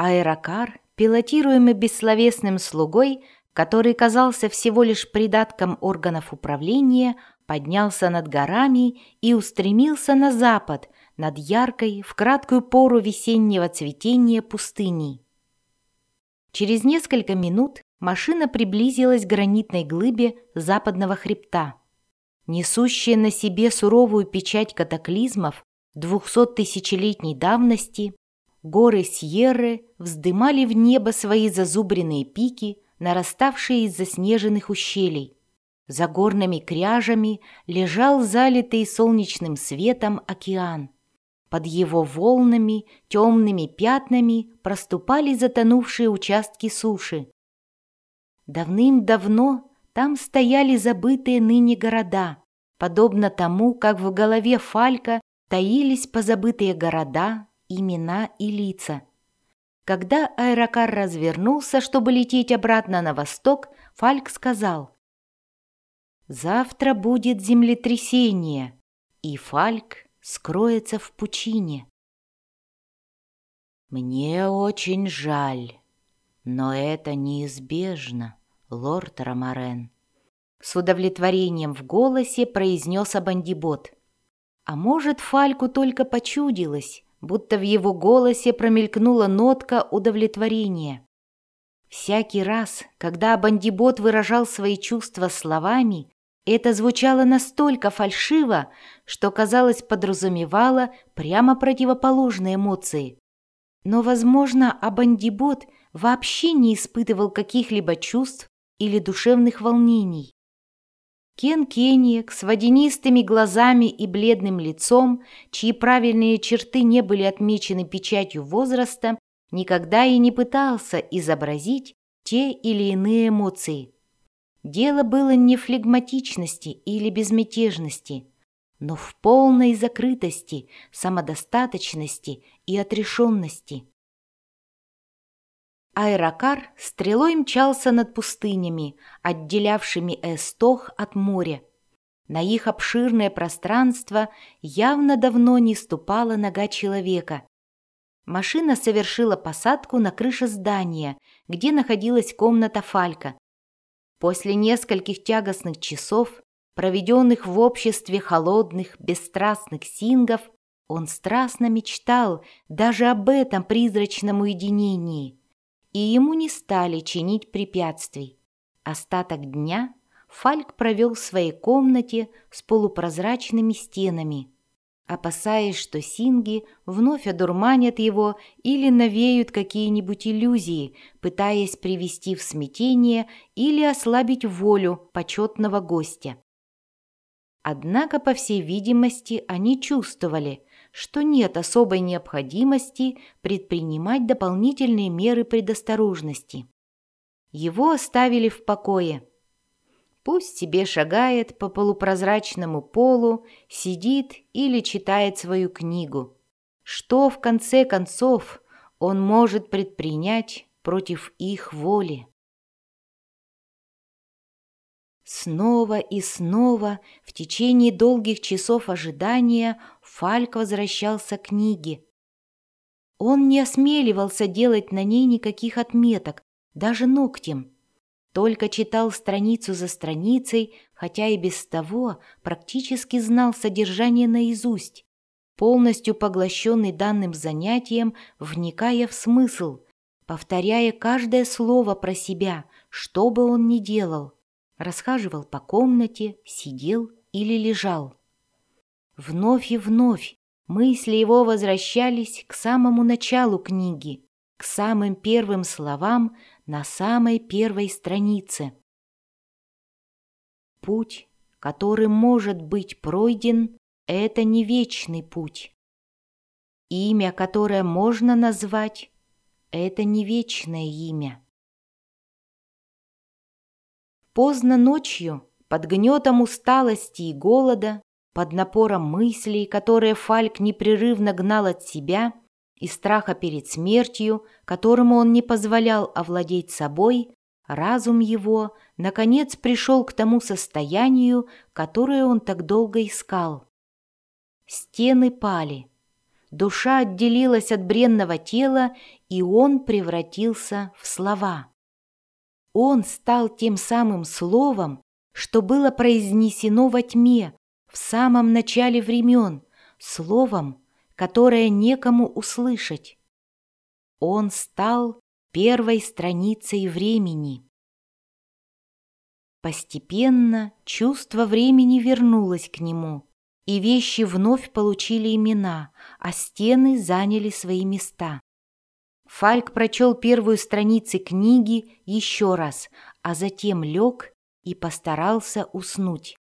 Аэрокар, пилотируемый бессловесным слугой, который казался всего лишь придатком органов управления, поднялся над горами и устремился на запад, над яркой, в краткую пору весеннего цветения пустыней. Через несколько минут машина приблизилась к гранитной глыбе западного хребта. Несущая на себе суровую печать катаклизмов двухсоттысячелетней давности, горы Сьерры вздымали в небо свои зазубренные пики, нараставшие из заснеженных ущелий. За горными кряжами лежал залитый солнечным светом океан. Под его волнами, темными пятнами проступали затонувшие участки суши. Давным-давно там стояли забытые ныне города, подобно тому, как в голове Фалька таились позабытые города, имена и лица. Когда аэрокар развернулся, чтобы лететь обратно на восток, Фальк сказал «Завтра будет землетрясение, и Фальк скроется в пучине. «Мне очень жаль, но это неизбежно, лорд Ромарен», с удовлетворением в голосе произнес Абандибот. А может, Фальку только почудилось, будто в его голосе промелькнула нотка удовлетворения. Всякий раз, когда Абандибот выражал свои чувства словами, это звучало настолько фальшиво, что, казалось, подразумевало прямо противоположные эмоции. Но, возможно, Абандибот вообще не испытывал каких-либо чувств или душевных волнений. Кен Кениек с водянистыми глазами и бледным лицом, чьи правильные черты не были отмечены печатью возраста, никогда и не пытался изобразить те или иные эмоции. Дело было не в флегматичности или безмятежности, но в полной закрытости, самодостаточности и отрешенности. Аэрокар стрелой мчался над пустынями, отделявшими Эстох от моря. На их обширное пространство явно давно не ступала нога человека. Машина совершила посадку на крыше здания, где находилась комната Фалька, После нескольких тягостных часов, проведенных в обществе холодных, бесстрастных сингов, он страстно мечтал даже об этом призрачном уединении, и ему не стали чинить препятствий. Остаток дня Фальк провел в своей комнате с полупрозрачными стенами – опасаясь, что синги вновь одурманят его или навеют какие-нибудь иллюзии, пытаясь привести в смятение или ослабить волю почетного гостя. Однако, по всей видимости, они чувствовали, что нет особой необходимости предпринимать дополнительные меры предосторожности. Его оставили в покое – Пусть себе шагает по полупрозрачному полу, сидит или читает свою книгу. Что, в конце концов, он может предпринять против их воли? Снова и снова в течение долгих часов ожидания Фальк возвращался к книге. Он не осмеливался делать на ней никаких отметок, даже ногтем только читал страницу за страницей, хотя и без того практически знал содержание наизусть, полностью поглощенный данным занятием, вникая в смысл, повторяя каждое слово про себя, что бы он ни делал, расхаживал по комнате, сидел или лежал. Вновь и вновь мысли его возвращались к самому началу книги, к самым первым словам, на самой первой странице. Путь, который может быть пройден, это не вечный путь. Имя, которое можно назвать, это не вечное имя. Поздно ночью, под гнетом усталости и голода, под напором мыслей, которые Фальк непрерывно гнал от себя, и страха перед смертью, которому он не позволял овладеть собой, разум его, наконец, пришел к тому состоянию, которое он так долго искал. Стены пали. душа отделилась от бренного тела, и он превратился в слова. Он стал тем самым словом, что было произнесено во тьме, в самом начале времен, словом, которое некому услышать. Он стал первой страницей времени. Постепенно чувство времени вернулось к нему, и вещи вновь получили имена, а стены заняли свои места. Фальк прочел первую страницу книги еще раз, а затем лег и постарался уснуть.